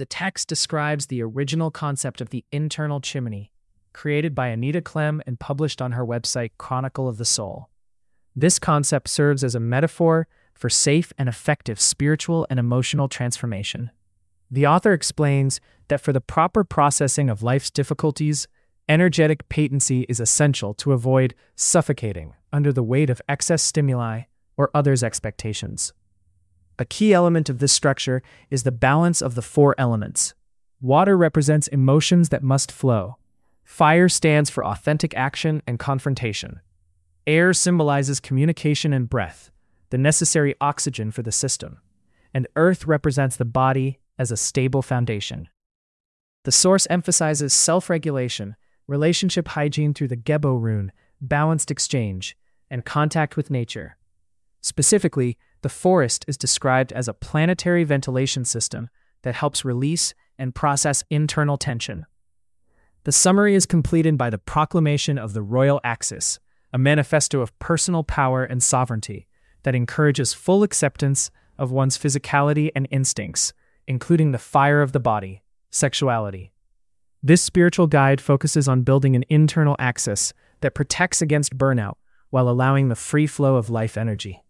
The text describes the original concept of the internal chimney, created by Anita Klemm and published on her website Chronicle of the Soul. This concept serves as a metaphor for safe and effective spiritual and emotional transformation. The author explains that for the proper processing of life's difficulties, energetic patency is essential to avoid suffocating under the weight of excess stimuli or others' expectations. A key element of this structure is the balance of the four elements. Water represents emotions that must flow. Fire stands for authentic action and confrontation. Air symbolizes communication and breath, the necessary oxygen for the system. And earth represents the body as a stable foundation. The source emphasizes self regulation, relationship hygiene through the Gebo rune, balanced exchange, and contact with nature. Specifically, the forest is described as a planetary ventilation system that helps release and process internal tension. The summary is completed by the proclamation of the Royal Axis, a manifesto of personal power and sovereignty that encourages full acceptance of one's physicality and instincts, including the fire of the body, sexuality. This spiritual guide focuses on building an internal axis that protects against burnout while allowing the free flow of life energy.